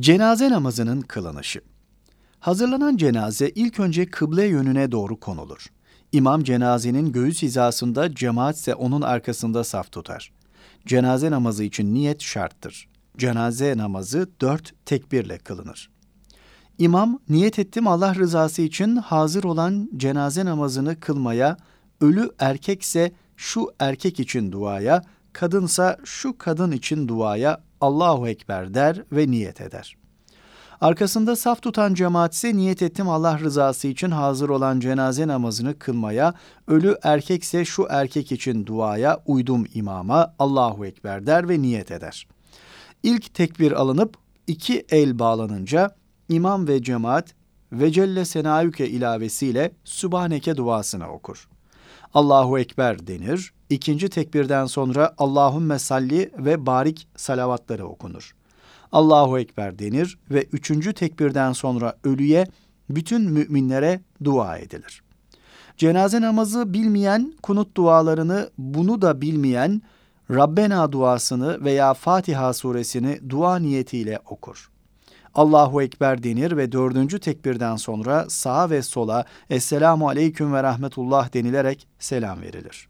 Cenaze namazının kılınışı. Hazırlanan cenaze ilk önce kıble yönüne doğru konulur. İmam cenazenin göğüs hizasında, cemaat ise onun arkasında saf tutar. Cenaze namazı için niyet şarttır. Cenaze namazı dört tekbirle kılınır. İmam, niyet ettim Allah rızası için hazır olan cenaze namazını kılmaya, ölü erkekse şu erkek için duaya, kadınsa şu kadın için duaya Allahu Ekber der ve niyet eder. Arkasında saf tutan cemaat ise niyet ettim Allah rızası için hazır olan cenaze namazını kılmaya, ölü erkekse şu erkek için duaya, uydum imama Allahu Ekber der ve niyet eder. İlk tekbir alınıp iki el bağlanınca imam ve cemaat ve Celle Senayüke ilavesiyle Sübhaneke duasını okur. Allahu Ekber denir. İkinci tekbirden sonra Allahümme salli ve barik salavatları okunur. Allahu Ekber denir ve üçüncü tekbirden sonra ölüye bütün müminlere dua edilir. Cenaze namazı bilmeyen kunut dualarını bunu da bilmeyen Rabbena duasını veya Fatiha suresini dua niyetiyle okur. Allahu Ekber denir ve dördüncü tekbirden sonra sağa ve sola Esselamu Aleyküm ve Rahmetullah denilerek selam verilir.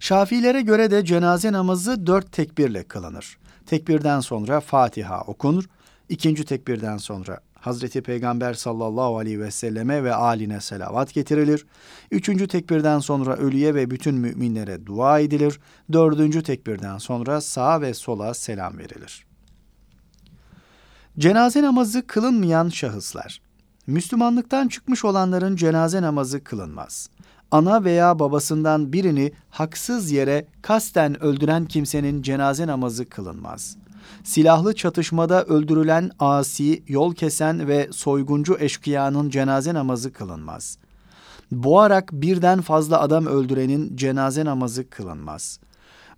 Şafilere göre de cenaze namazı dört tekbirle kılınır. Tekbirden sonra Fatiha okunur. İkinci tekbirden sonra Hazreti Peygamber sallallahu aleyhi ve selleme ve aline selavat getirilir. Üçüncü tekbirden sonra ölüye ve bütün müminlere dua edilir. Dördüncü tekbirden sonra sağa ve sola selam verilir. Cenaze namazı kılınmayan şahıslar. Müslümanlıktan çıkmış olanların cenaze namazı kılınmaz. Ana veya babasından birini haksız yere kasten öldüren kimsenin cenaze namazı kılınmaz. Silahlı çatışmada öldürülen asi, yol kesen ve soyguncu eşkıyanın cenaze namazı kılınmaz. Boğarak birden fazla adam öldürenin cenaze namazı kılınmaz.''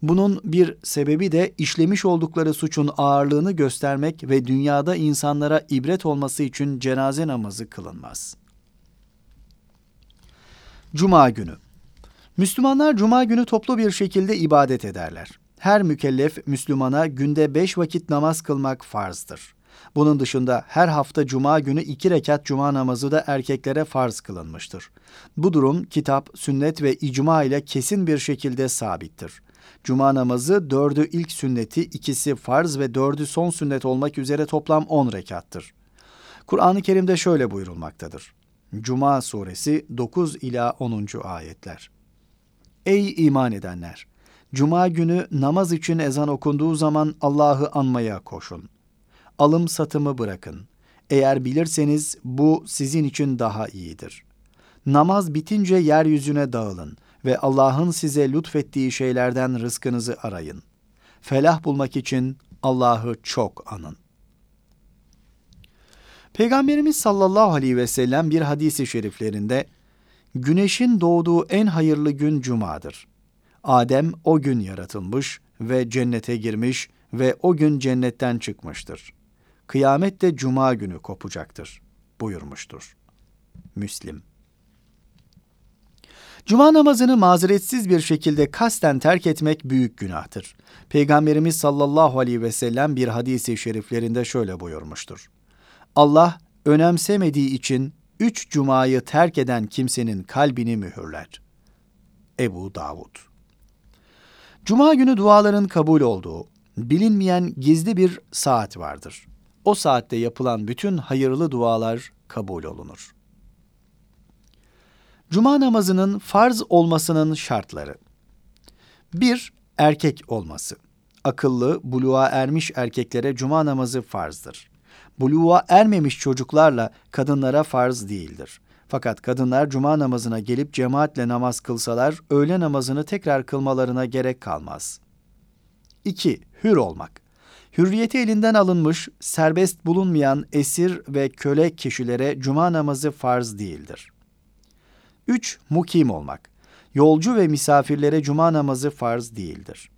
Bunun bir sebebi de işlemiş oldukları suçun ağırlığını göstermek ve dünyada insanlara ibret olması için cenaze namazı kılınmaz. Cuma günü Müslümanlar cuma günü toplu bir şekilde ibadet ederler. Her mükellef Müslümana günde beş vakit namaz kılmak farzdır. Bunun dışında her hafta cuma günü iki rekat cuma namazı da erkeklere farz kılınmıştır. Bu durum kitap, sünnet ve icma ile kesin bir şekilde sabittir. Cuma namazı dördü ilk sünneti, ikisi farz ve dördü son sünnet olmak üzere toplam on rekattır. Kur'an-ı Kerim'de şöyle buyurulmaktadır. Cuma suresi 9 ila 10. ayetler. Ey iman edenler! Cuma günü namaz için ezan okunduğu zaman Allah'ı anmaya koşun. Alım satımı bırakın. Eğer bilirseniz bu sizin için daha iyidir. Namaz bitince yeryüzüne dağılın ve Allah'ın size lütfettiği şeylerden rızkınızı arayın. Felah bulmak için Allah'ı çok anın. Peygamberimiz sallallahu aleyhi ve sellem bir hadisi şeriflerinde güneşin doğduğu en hayırlı gün cumadır. Adem o gün yaratılmış ve cennete girmiş ve o gün cennetten çıkmıştır. Kıyamet de cuma günü kopacaktır buyurmuştur. Müslim Cuma namazını mazeretsiz bir şekilde kasten terk etmek büyük günahtır. Peygamberimiz sallallahu aleyhi ve sellem bir hadisi şeriflerinde şöyle buyurmuştur. Allah önemsemediği için üç cumayı terk eden kimsenin kalbini mühürler. Ebu Davud Cuma günü duaların kabul olduğu, bilinmeyen gizli bir saat vardır. O saatte yapılan bütün hayırlı dualar kabul olunur. Cuma namazının farz olmasının şartları. 1. Erkek olması. Akıllı, buluğa ermiş erkeklere cuma namazı farzdır. Buluğa ermemiş çocuklarla kadınlara farz değildir. Fakat kadınlar cuma namazına gelip cemaatle namaz kılsalar öğle namazını tekrar kılmalarına gerek kalmaz. 2. Hür olmak. Hürriyeti elinden alınmış, serbest bulunmayan esir ve köle kişilere cuma namazı farz değildir. 3. Mukim olmak. Yolcu ve misafirlere cuma namazı farz değildir.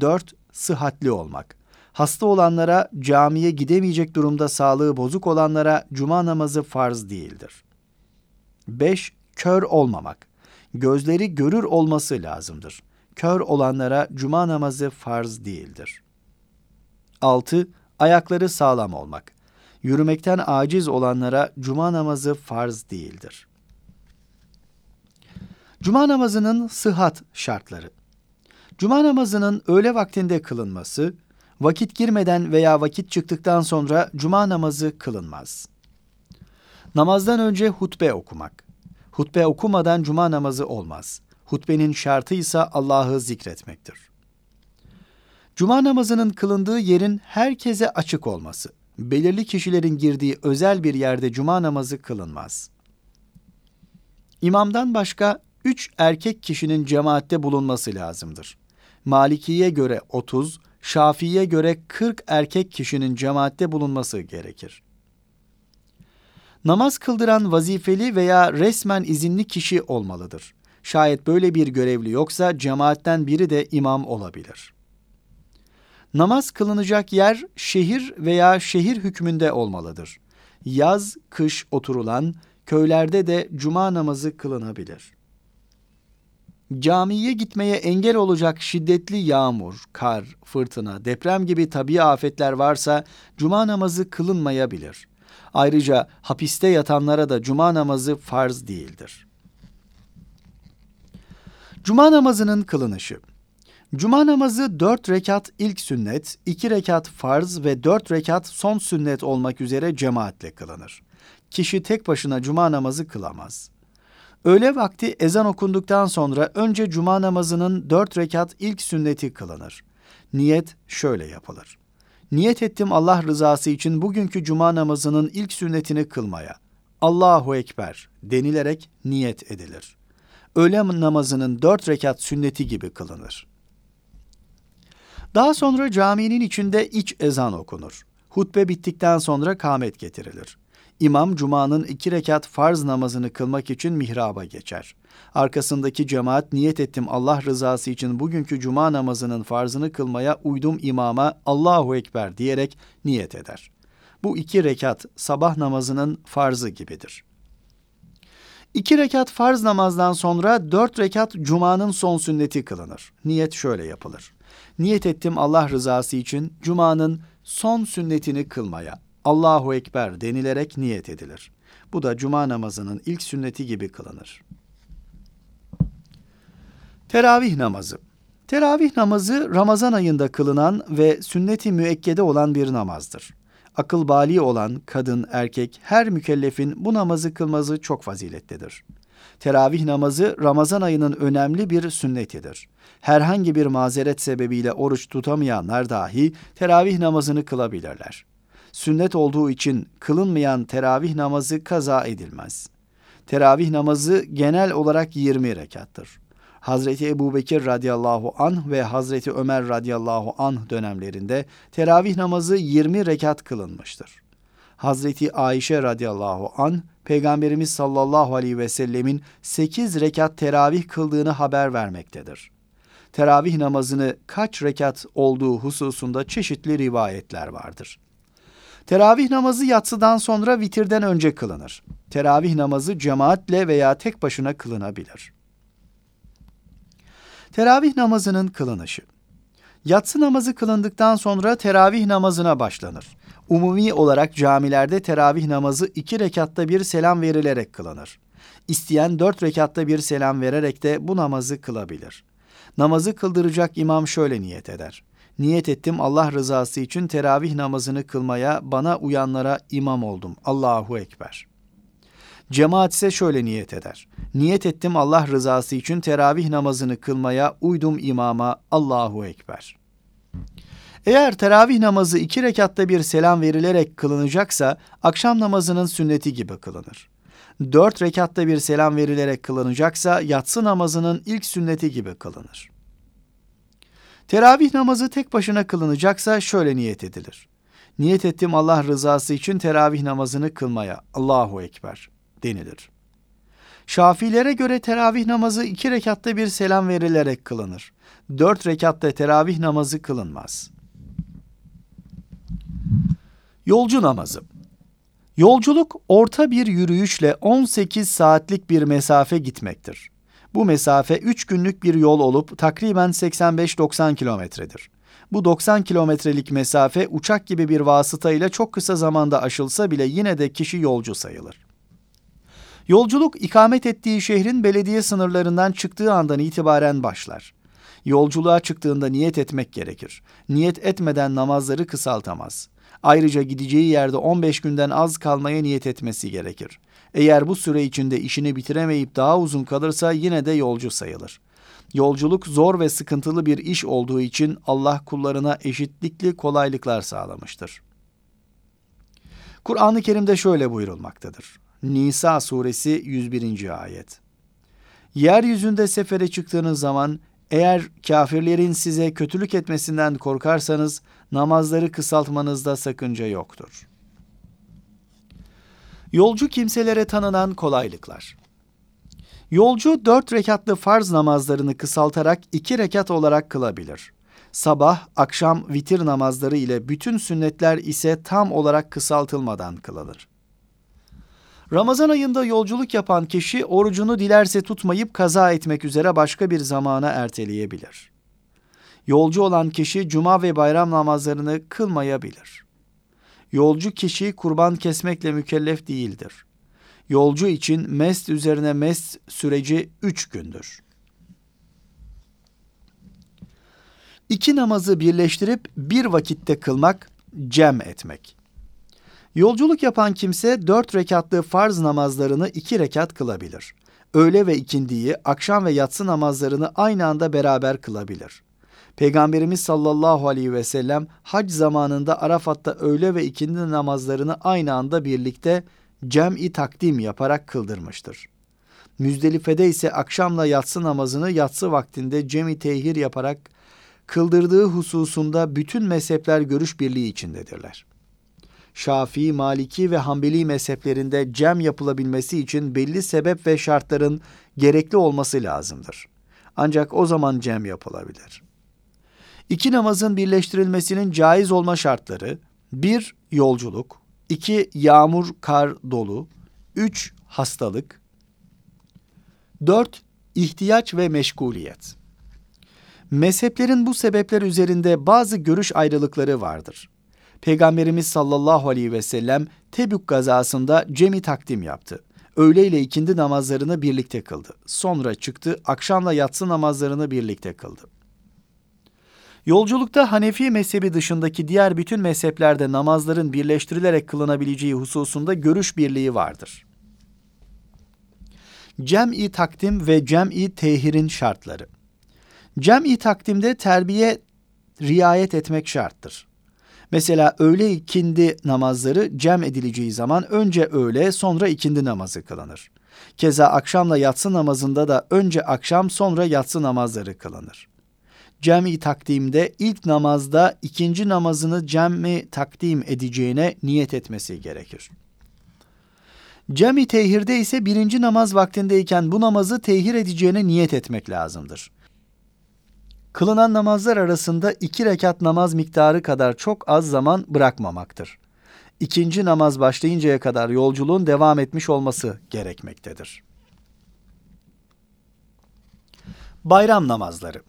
4. Sıhhatli olmak. Hasta olanlara, camiye gidemeyecek durumda sağlığı bozuk olanlara cuma namazı farz değildir. 5. Kör olmamak. Gözleri görür olması lazımdır. Kör olanlara cuma namazı farz değildir. 6. ayakları sağlam olmak. Yürümekten aciz olanlara cuma namazı farz değildir. Cuma namazının sıhhat şartları. Cuma namazının öğle vaktinde kılınması, vakit girmeden veya vakit çıktıktan sonra cuma namazı kılınmaz. Namazdan önce hutbe okumak. Hutbe okumadan cuma namazı olmaz. Hutbenin şartı ise Allah'ı zikretmektir. Cuma namazının kılındığı yerin herkese açık olması. Belirli kişilerin girdiği özel bir yerde cuma namazı kılınmaz. İmamdan başka üç erkek kişinin cemaatte bulunması lazımdır. Malikiye göre 30, Şafii'ye göre 40 erkek kişinin cemaatte bulunması gerekir. Namaz kıldıran vazifeli veya resmen izinli kişi olmalıdır. Şayet böyle bir görevli yoksa cemaatten biri de imam olabilir. Namaz kılınacak yer şehir veya şehir hükmünde olmalıdır. Yaz, kış oturulan, köylerde de cuma namazı kılınabilir. Camiye gitmeye engel olacak şiddetli yağmur, kar, fırtına, deprem gibi tabi afetler varsa cuma namazı kılınmayabilir. Ayrıca hapiste yatanlara da cuma namazı farz değildir. Cuma namazının kılınışı Cuma namazı dört rekat ilk sünnet, iki rekat farz ve dört rekat son sünnet olmak üzere cemaatle kılınır. Kişi tek başına cuma namazı kılamaz. Öğle vakti ezan okunduktan sonra önce cuma namazının dört rekat ilk sünneti kılınır. Niyet şöyle yapılır. Niyet ettim Allah rızası için bugünkü cuma namazının ilk sünnetini kılmaya. Allahu Ekber denilerek niyet edilir. Öğle namazının dört rekat sünneti gibi kılınır. Daha sonra caminin içinde iç ezan okunur. Hutbe bittikten sonra kâmet getirilir. İmam Cuma'nın iki rekat farz namazını kılmak için mihraba geçer. Arkasındaki cemaat niyet ettim Allah rızası için bugünkü Cuma namazının farzını kılmaya uydum imama Allahu Ekber diyerek niyet eder. Bu iki rekat sabah namazının farzı gibidir. İki rekat farz namazdan sonra dört rekat Cuma'nın son sünneti kılınır. Niyet şöyle yapılır. Niyet ettim Allah rızası için Cuma'nın son sünnetini kılmaya. Allahu Ekber denilerek niyet edilir. Bu da cuma namazının ilk sünneti gibi kılınır. Teravih namazı. Teravih namazı Ramazan ayında kılınan ve sünneti müekkede olan bir namazdır. Akıl bali olan kadın, erkek her mükellefin bu namazı kılması çok faziletlidir. Teravih namazı Ramazan ayının önemli bir sünnetidir. Herhangi bir mazeret sebebiyle oruç tutamayanlar dahi teravih namazını kılabilirler sünnet olduğu için kılınmayan teravih namazı kaza edilmez. Teravih namazı genel olarak 20 rekattır. Hazreti Ebu Bekir radıyallahu anh ve Hazreti Ömer radıyallahu anh dönemlerinde teravih namazı 20 rekat kılınmıştır. Hazreti Ayşe radıyallahu anh Peygamberimiz sallallahu aleyhi ve sellemin 8 rekat teravih kıldığını haber vermektedir. Teravih namazını kaç rekat olduğu hususunda çeşitli rivayetler vardır. Teravih namazı yatsıdan sonra vitirden önce kılınır. Teravih namazı cemaatle veya tek başına kılınabilir. Teravih namazının kılınışı. Yatsı namazı kılındıktan sonra teravih namazına başlanır. Umumi olarak camilerde teravih namazı iki rekatta bir selam verilerek kılınır. İsteyen dört rekatta bir selam vererek de bu namazı kılabilir. Namazı kıldıracak imam şöyle niyet eder niyet ettim Allah rızası için teravih namazını kılmaya, bana uyanlara imam oldum. Allahu Ekber. Cemaat ise şöyle niyet eder. Niyet ettim Allah rızası için teravih namazını kılmaya, uydum imama. Allahu Ekber. Eğer teravih namazı iki rekatta bir selam verilerek kılınacaksa, akşam namazının sünneti gibi kılınır. Dört rekatta bir selam verilerek kılınacaksa, yatsı namazının ilk sünneti gibi kılınır. Teravih namazı tek başına kılınacaksa şöyle niyet edilir. Niyet ettim Allah rızası için teravih namazını kılmaya. Allahu Ekber denilir. Şafilere göre teravih namazı iki rekatta bir selam verilerek kılınır. Dört rekatta teravih namazı kılınmaz. Yolcu namazı Yolculuk orta bir yürüyüşle 18 saatlik bir mesafe gitmektir. Bu mesafe 3 günlük bir yol olup takriben 85-90 kilometredir. Bu 90 kilometrelik mesafe uçak gibi bir vasıta ile çok kısa zamanda aşılsa bile yine de kişi yolcu sayılır. Yolculuk ikamet ettiği şehrin belediye sınırlarından çıktığı andan itibaren başlar. Yolculuğa çıktığında niyet etmek gerekir. Niyet etmeden namazları kısaltamaz. Ayrıca gideceği yerde 15 günden az kalmaya niyet etmesi gerekir. Eğer bu süre içinde işini bitiremeyip daha uzun kalırsa yine de yolcu sayılır. Yolculuk zor ve sıkıntılı bir iş olduğu için Allah kullarına eşitlikli kolaylıklar sağlamıştır. Kur'an-ı Kerim'de şöyle buyurulmaktadır. Nisa suresi 101. ayet. Yeryüzünde sefere çıktığınız zaman eğer kafirlerin size kötülük etmesinden korkarsanız namazları kısaltmanızda sakınca yoktur. Yolcu kimselere tanınan kolaylıklar. Yolcu dört rekatlı farz namazlarını kısaltarak iki rekat olarak kılabilir. Sabah, akşam vitir namazları ile bütün sünnetler ise tam olarak kısaltılmadan kılınır. Ramazan ayında yolculuk yapan kişi orucunu dilerse tutmayıp kaza etmek üzere başka bir zamana erteleyebilir. Yolcu olan kişi cuma ve bayram namazlarını kılmayabilir. Yolcu kişi kurban kesmekle mükellef değildir. Yolcu için mest üzerine mest süreci üç gündür. İki namazı birleştirip bir vakitte kılmak, cem etmek. Yolculuk yapan kimse dört rekatlı farz namazlarını iki rekat kılabilir. Öğle ve ikindiyi, akşam ve yatsı namazlarını aynı anda beraber kılabilir. Peygamberimiz sallallahu aleyhi ve sellem hac zamanında Arafat'ta öğle ve ikindi namazlarını aynı anda birlikte cem'i takdim yaparak kıldırmıştır. Müzdelife'de ise akşamla yatsı namazını yatsı vaktinde cem'i tehir yaparak kıldırdığı hususunda bütün mezhepler görüş birliği içindedirler. Şafii, Maliki ve Hanbeli mezheplerinde cem yapılabilmesi için belli sebep ve şartların gerekli olması lazımdır. Ancak o zaman cem yapılabilir. İki namazın birleştirilmesinin caiz olma şartları, bir yolculuk, iki yağmur, kar, dolu, üç hastalık, dört ihtiyaç ve meşguliyet. Mezheplerin bu sebepler üzerinde bazı görüş ayrılıkları vardır. Peygamberimiz sallallahu aleyhi ve sellem Tebük gazasında cemi takdim yaptı. Öğle ile ikindi namazlarını birlikte kıldı. Sonra çıktı, akşamla yatsı namazlarını birlikte kıldı. Yolculukta Hanefi mezhebi dışındaki diğer bütün mezheplerde namazların birleştirilerek kılınabileceği hususunda görüş birliği vardır. Cem'i takdim ve cem'i tehirin şartları. Cem'i takdimde terbiye riayet etmek şarttır. Mesela öğle ikindi namazları cem edileceği zaman önce öğle sonra ikindi namazı kılınır. Keza akşamla yatsı namazında da önce akşam sonra yatsı namazları kılınır. Cem-i takdimde ilk namazda ikinci namazını cem-i takdim edeceğine niyet etmesi gerekir. Cem-i tehirde ise birinci namaz vaktindeyken bu namazı tehir edeceğine niyet etmek lazımdır. Kılınan namazlar arasında iki rekat namaz miktarı kadar çok az zaman bırakmamaktır. İkinci namaz başlayıncaya kadar yolculuğun devam etmiş olması gerekmektedir. Bayram namazları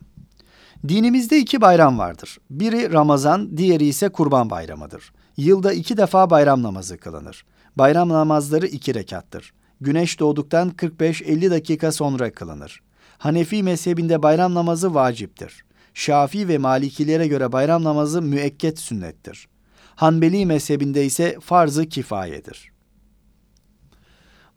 Dinimizde iki bayram vardır. Biri Ramazan, diğeri ise Kurban Bayramıdır. Yılda iki defa bayram namazı kılınır. Bayram namazları iki rekattır. Güneş doğduktan 45-50 dakika sonra kılınır. Hanefi mezhebinde bayram namazı vaciptir. Şafii ve Malikilere göre bayram namazı müekket sünnettir. Hanbeli mezhebinde ise farz-ı kifayedir.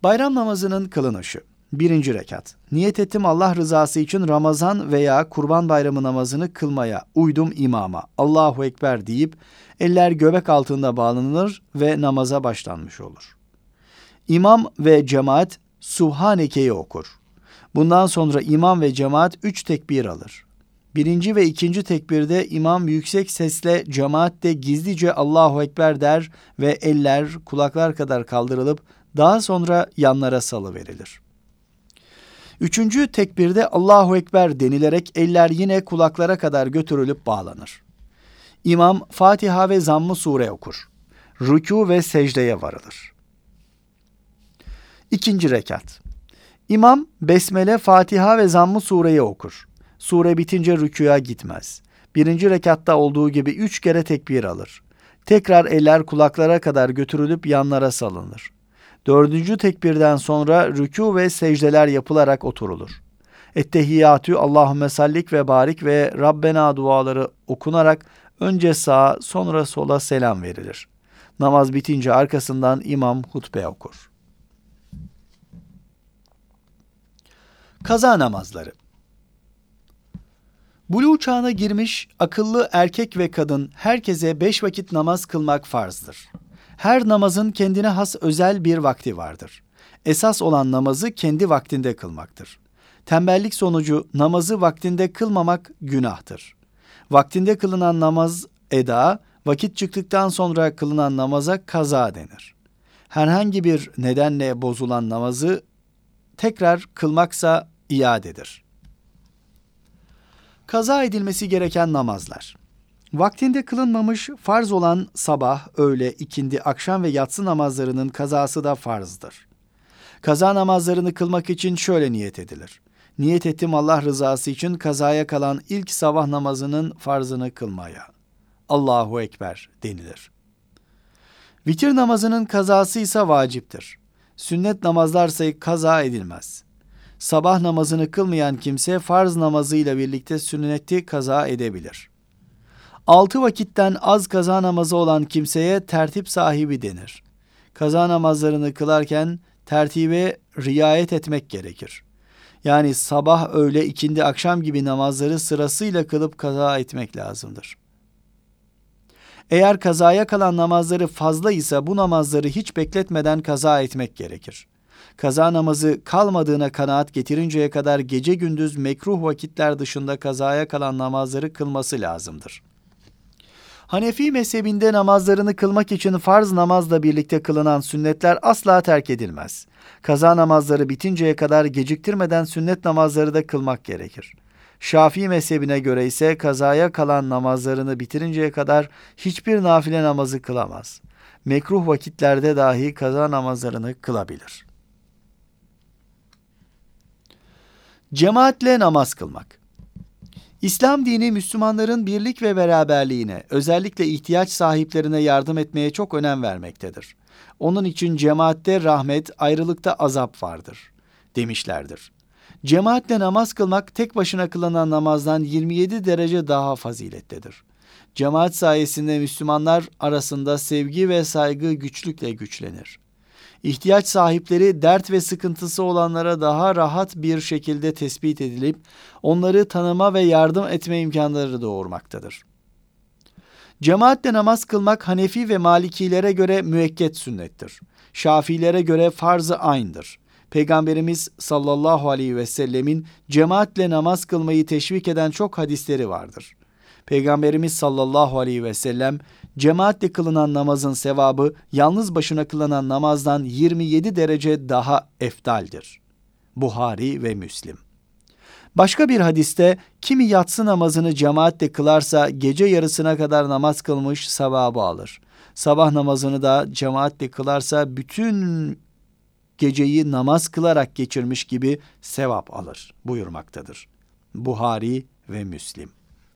Bayram namazının kılınışı Birinci rekat. Niyet ettim Allah rızası için Ramazan veya Kurban Bayramı namazını kılmaya, uydum imama, Allahu Ekber deyip eller göbek altında bağlanılır ve namaza başlanmış olur. İmam ve cemaat Subhaneke'yi okur. Bundan sonra imam ve cemaat üç tekbir alır. Birinci ve ikinci tekbirde imam yüksek sesle cemaat de gizlice Allahu Ekber der ve eller kulaklar kadar kaldırılıp daha sonra yanlara salı verilir. Üçüncü tekbirde Allahu Ekber denilerek eller yine kulaklara kadar götürülüp bağlanır. İmam Fatiha ve Zamm-ı Sure okur. Rükû ve secdeye varılır. İkinci rekat. İmam Besmele, Fatiha ve Zamm-ı Sure'yi okur. Sure bitince rükûya gitmez. birinci rekatta olduğu gibi üç kere tekbir alır. Tekrar eller kulaklara kadar götürülüp yanlara salınır. Dördüncü tekbirden sonra rükû ve secdeler yapılarak oturulur. Ettehiyyatü Allahümme sallik ve barik ve Rabbena duaları okunarak önce sağa sonra sola selam verilir. Namaz bitince arkasından imam hutbe okur. Kaza namazları Bulu çağına girmiş akıllı erkek ve kadın herkese beş vakit namaz kılmak farzdır. Her namazın kendine has özel bir vakti vardır. Esas olan namazı kendi vaktinde kılmaktır. Tembellik sonucu namazı vaktinde kılmamak günahtır. Vaktinde kılınan namaz eda, vakit çıktıktan sonra kılınan namaza kaza denir. Herhangi bir nedenle bozulan namazı tekrar kılmaksa iadedir. Kaza edilmesi gereken namazlar. Vaktinde kılınmamış farz olan sabah, öğle, ikindi, akşam ve yatsı namazlarının kazası da farzdır. Kaza namazlarını kılmak için şöyle niyet edilir. Niyet ettim Allah rızası için kazaya kalan ilk sabah namazının farzını kılmaya. Allahu Ekber denilir. Vitir namazının kazası ise vaciptir. Sünnet namazlarsa kaza edilmez. Sabah namazını kılmayan kimse farz namazıyla birlikte sünneti kaza edebilir. Altı vakitten az kaza namazı olan kimseye tertip sahibi denir. Kaza namazlarını kılarken tertibe riayet etmek gerekir. Yani sabah, öğle, ikindi, akşam gibi namazları sırasıyla kılıp kaza etmek lazımdır. Eğer kazaya kalan namazları fazla ise bu namazları hiç bekletmeden kaza etmek gerekir. Kaza namazı kalmadığına kanaat getirinceye kadar gece gündüz mekruh vakitler dışında kazaya kalan namazları kılması lazımdır. Hanefi mezhebinde namazlarını kılmak için farz namazla birlikte kılınan sünnetler asla terk edilmez. Kaza namazları bitinceye kadar geciktirmeden sünnet namazları da kılmak gerekir. Şafii mezhebine göre ise kazaya kalan namazlarını bitirinceye kadar hiçbir nafile namazı kılamaz. Mekruh vakitlerde dahi kaza namazlarını kılabilir. Cemaatle namaz kılmak İslam dini Müslümanların birlik ve beraberliğine, özellikle ihtiyaç sahiplerine yardım etmeye çok önem vermektedir. Onun için cemaatte rahmet, ayrılıkta azap vardır demişlerdir. Cemaatle namaz kılmak tek başına kılınan namazdan 27 derece daha fazilettedir. Cemaat sayesinde Müslümanlar arasında sevgi ve saygı güçlükle güçlenir. İhtiyaç sahipleri dert ve sıkıntısı olanlara daha rahat bir şekilde tespit edilip onları tanıma ve yardım etme imkanları doğurmaktadır. Cemaatle namaz kılmak Hanefi ve Malikilere göre müekket sünnettir. Şafilere göre farz-ı ayn'dır. Peygamberimiz sallallahu aleyhi ve sellemin cemaatle namaz kılmayı teşvik eden çok hadisleri vardır. Peygamberimiz sallallahu aleyhi ve sellem cemaatle kılınan namazın sevabı yalnız başına kılınan namazdan 27 derece daha eftaldir. Buhari ve Müslim. Başka bir hadiste kimi yatsı namazını cemaatle kılarsa gece yarısına kadar namaz kılmış sevabı alır. Sabah namazını da cemaatle kılarsa bütün geceyi namaz kılarak geçirmiş gibi sevap alır buyurmaktadır. Buhari ve Müslim.